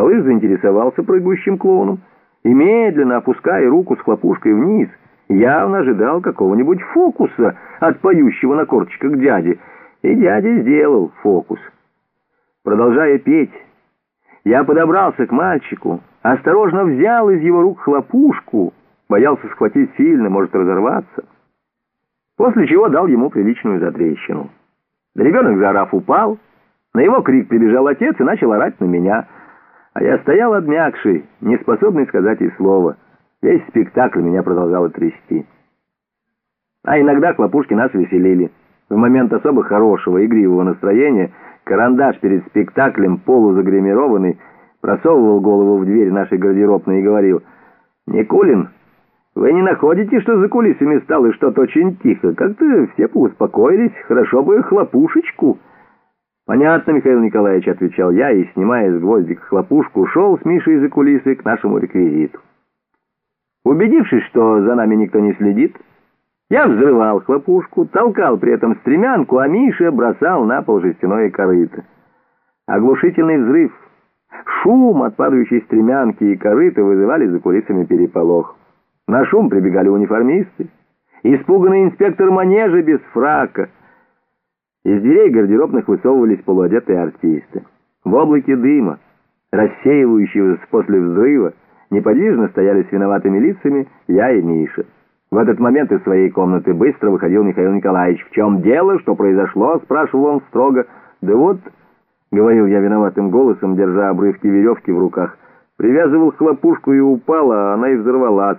Малыш заинтересовался прыгающим клоуном и, медленно опуская руку с хлопушкой вниз, явно ожидал какого-нибудь фокуса от поющего на корточках дяди. И дядя сделал фокус. Продолжая петь, я подобрался к мальчику, осторожно взял из его рук хлопушку, боялся схватить сильно, может разорваться. После чего дал ему приличную затрещину. Ребенок, заорав, упал. На его крик прибежал отец и начал орать на меня. А я стоял обмякший, не способный сказать и слова. Весь спектакль меня продолжало трясти. А иногда хлопушки нас веселили. В момент особо хорошего, игривого настроения карандаш перед спектаклем, полузагримированный, просовывал голову в дверь нашей гардеробной и говорил «Никулин, вы не находите, что за кулисами стало что-то очень тихо? Как-то все поуспокоились, хорошо бы хлопушечку». «Понятно, Михаил Николаевич», — отвечал я, и, снимая с гвоздика хлопушку, ушел с Мишей за кулисы к нашему реквизиту. Убедившись, что за нами никто не следит, я взрывал хлопушку, толкал при этом стремянку, а Миша бросал на пол жестяное корыто. Оглушительный взрыв, шум от падающей стремянки и корыта вызывали за кулисами переполох. На шум прибегали униформисты, испуганный инспектор манежа без фрака. Из дверей гардеробных высовывались полуодетые артисты. В облаке дыма, рассеивающегося после взрыва, неподвижно стояли с виноватыми лицами я и Миша. В этот момент из своей комнаты быстро выходил Михаил Николаевич. «В чем дело? Что произошло?» — спрашивал он строго. «Да вот», — говорил я виноватым голосом, держа обрывки веревки в руках, привязывал хлопушку и упала, а она и взорвалась.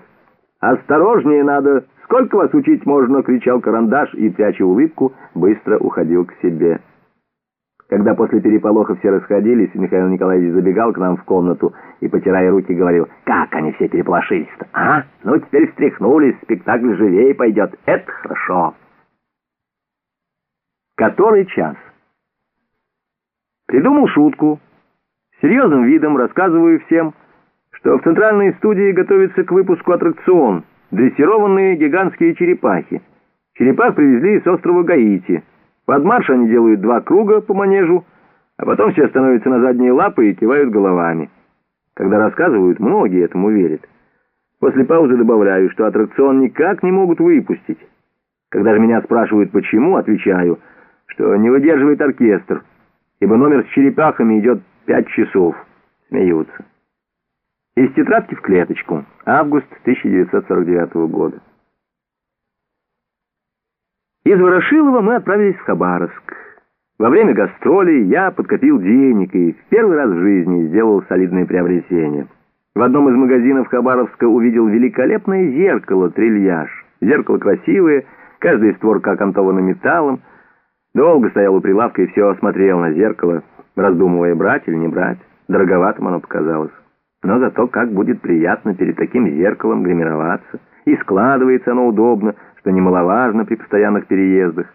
«Осторожнее надо! Сколько вас учить можно?» — кричал карандаш и, пряча улыбку, быстро уходил к себе. Когда после переполоха все расходились, Михаил Николаевич забегал к нам в комнату и, потирая руки, говорил, «Как они все переполошились-то, а? Ну, теперь встряхнулись, спектакль живее пойдет. Это хорошо». Который час? Придумал шутку. Серьезным видом рассказываю всем, что в центральной студии готовится к выпуску аттракцион «Дрессированные гигантские черепахи». Черепах привезли с острова Гаити. Под марш они делают два круга по манежу, а потом все становятся на задние лапы и кивают головами. Когда рассказывают, многие этому верят. После паузы добавляю, что аттракцион никак не могут выпустить. Когда же меня спрашивают, почему, отвечаю, что не выдерживает оркестр, ибо номер с черепахами идет пять часов. Смеются. Из тетрадки в клеточку. Август 1949 года. Из Ворошилова мы отправились в Хабаровск. Во время гастролей я подкопил денег и в первый раз в жизни сделал солидные приобретения. В одном из магазинов Хабаровска увидел великолепное зеркало «Трильяж». Зеркало красивое, каждая створка окантована металлом. Долго стоял у прилавка и все осмотрел на зеркало, раздумывая, брать или не брать. Дороговатым оно показалось. Но зато как будет приятно перед таким зеркалом гримироваться. И складывается оно удобно, что немаловажно при постоянных переездах.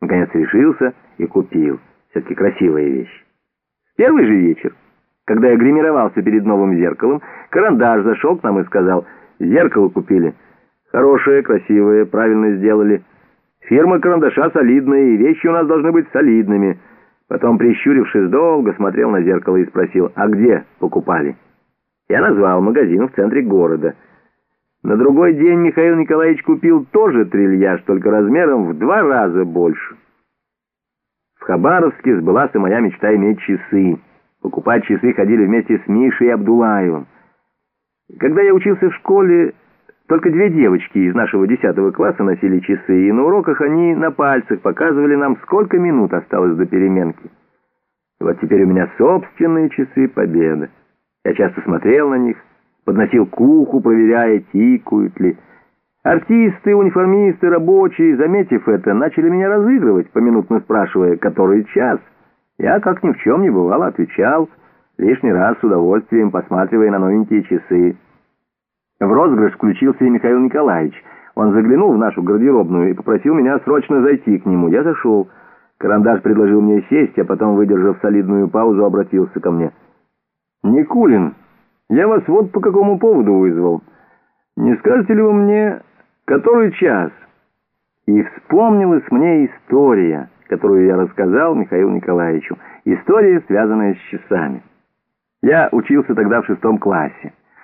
Наконец решился и купил. Все-таки красивая вещь. Первый же вечер, когда я гримировался перед новым зеркалом, карандаш зашел к нам и сказал, «Зеркало купили. Хорошее, красивое, правильно сделали. Фирма карандаша солидная, и вещи у нас должны быть солидными». Потом, прищурившись, долго смотрел на зеркало и спросил, «А где покупали?» Я назвал магазин в центре города – на другой день Михаил Николаевич купил тоже трильяж, только размером в два раза больше. В Хабаровске сбылась и моя мечта иметь часы. Покупать часы ходили вместе с Мишей и Абдулаевым. Когда я учился в школе, только две девочки из нашего десятого класса носили часы, и на уроках они на пальцах показывали нам, сколько минут осталось до переменки. Вот теперь у меня собственные часы победы. Я часто смотрел на них, подносил к уху, проверяя, тикают ли. Артисты, униформисты, рабочие, заметив это, начали меня разыгрывать, поминутно спрашивая, который час. Я, как ни в чем не бывало, отвечал, лишний раз с удовольствием посматривая на новенькие часы. В розыгрыш включился и Михаил Николаевич. Он заглянул в нашу гардеробную и попросил меня срочно зайти к нему. Я зашел. Карандаш предложил мне сесть, а потом, выдержав солидную паузу, обратился ко мне. «Никулин!» Я вас вот по какому поводу вызвал. Не скажете ли вы мне, который час?» И вспомнилась мне история, которую я рассказал Михаилу Николаевичу. История, связанная с часами. Я учился тогда в шестом классе.